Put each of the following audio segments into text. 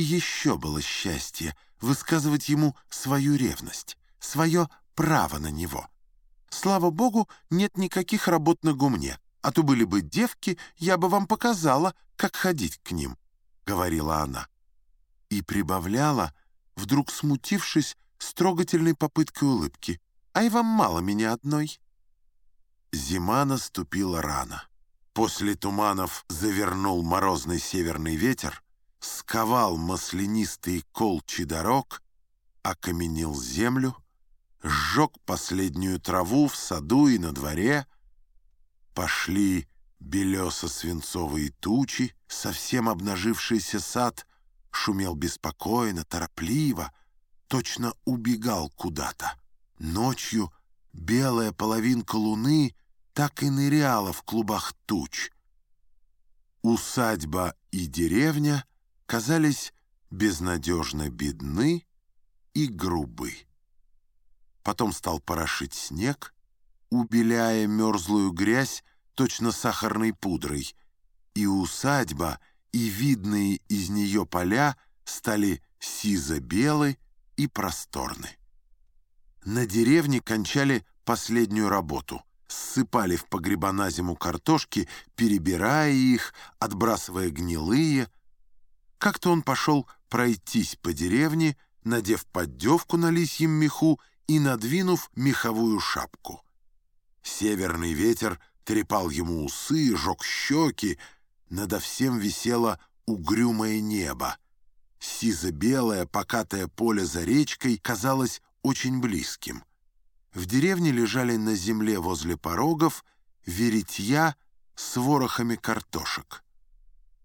еще было счастье высказывать ему свою ревность, свое право на него. Слава богу, нет никаких работ на гумне, а то были бы девки, я бы вам показала, как ходить к ним», — говорила она. И прибавляла, вдруг смутившись, с трогательной попыткой улыбки. «Ай, вам мало меня одной». Зима наступила рано. После туманов завернул морозный северный ветер, сковал маслянистые колчи дорог, окаменил землю, сжег последнюю траву в саду и на дворе. Пошли белесо-свинцовые тучи, совсем обнажившийся сад шумел беспокойно, торопливо, точно убегал куда-то. Ночью белая половинка луны так и ныряла в клубах туч. Усадьба и деревня казались безнадежно бедны и грубы. Потом стал порошить снег, убеляя мерзлую грязь точно сахарной пудрой, и усадьба, и видные из нее поля стали сизо-белы и просторны. На деревне кончали последнюю работу. Ссыпали в погреба на зиму картошки, перебирая их, отбрасывая гнилые. Как-то он пошел пройтись по деревне, надев поддевку на лисьем меху и надвинув меховую шапку. Северный ветер трепал ему усы, жег щеки, надо всем висело угрюмое небо. Сизо-белое покатое поле за речкой казалось очень близким. В деревне лежали на земле возле порогов веретья с ворохами картошек.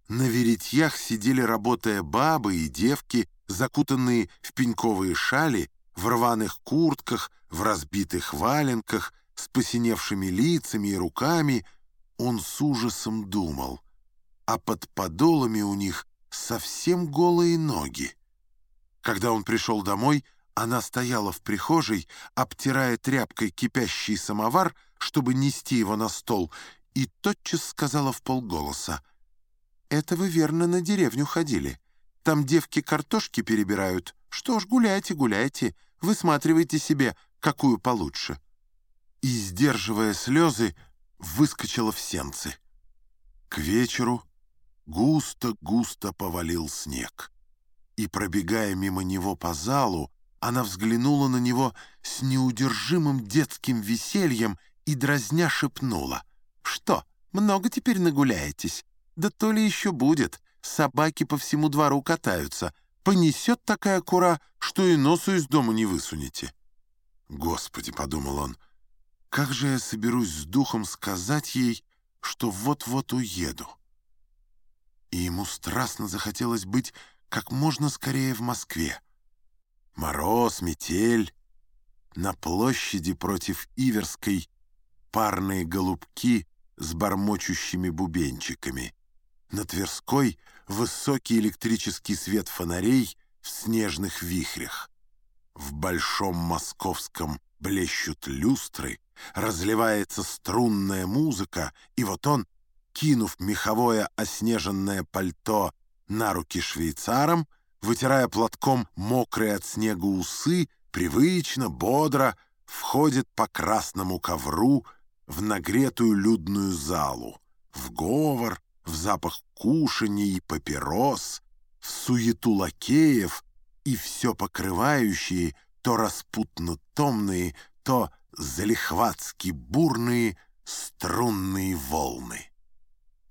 На веретьях сидели, работая бабы и девки, закутанные в пеньковые шали в рваных куртках, в разбитых валенках, с посиневшими лицами и руками, он с ужасом думал, а под подолами у них совсем голые ноги. Когда он пришел домой, она стояла в прихожей, обтирая тряпкой кипящий самовар, чтобы нести его на стол, и тотчас сказала в полголоса, «Это вы верно на деревню ходили. Там девки картошки перебирают. Что ж, гуляйте, гуляйте. Высматривайте себе, какую получше». И, сдерживая слезы, выскочила в сенцы. К вечеру густо-густо повалил снег. И, пробегая мимо него по залу, она взглянула на него с неудержимым детским весельем и дразня шепнула. «Что, много теперь нагуляетесь? Да то ли еще будет. Собаки по всему двору катаются понесет такая кура, что и носу из дома не высунете. «Господи», — подумал он, — «как же я соберусь с духом сказать ей, что вот-вот уеду?» И ему страстно захотелось быть как можно скорее в Москве. Мороз, метель, на площади против Иверской парные голубки с бормочущими бубенчиками. На Тверской высокий электрический свет фонарей в снежных вихрях. В большом московском блещут люстры, разливается струнная музыка, и вот он, кинув меховое оснеженное пальто на руки швейцарам, вытирая платком мокрые от снега усы, привычно, бодро входит по красному ковру в нагретую людную залу, в говор, в запах кушаний папирос, в суету лакеев и все покрывающие то распутно-томные, то залихватски бурные струнные волны.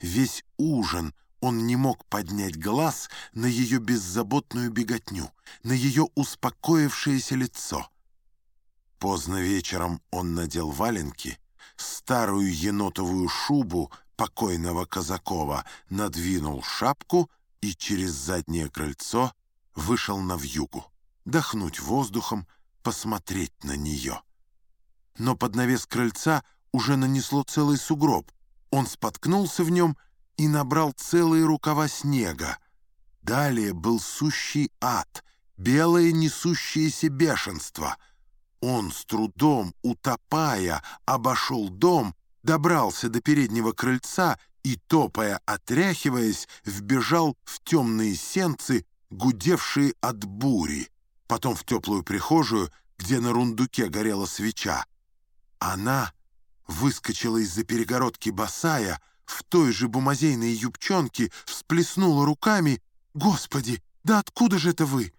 Весь ужин он не мог поднять глаз на ее беззаботную беготню, на ее успокоившееся лицо. Поздно вечером он надел валенки, старую енотовую шубу покойного Казакова, надвинул шапку и через заднее крыльцо вышел на вьюгу, дохнуть воздухом, посмотреть на нее. Но под навес крыльца уже нанесло целый сугроб. Он споткнулся в нем и набрал целые рукава снега. Далее был сущий ад, белое несущееся бешенство. Он с трудом, утопая, обошел дом добрался до переднего крыльца и, топая, отряхиваясь, вбежал в темные сенцы, гудевшие от бури, потом в теплую прихожую, где на рундуке горела свеча. Она выскочила из-за перегородки босая, в той же бумазейной юбчонке, всплеснула руками. «Господи, да откуда же это вы?»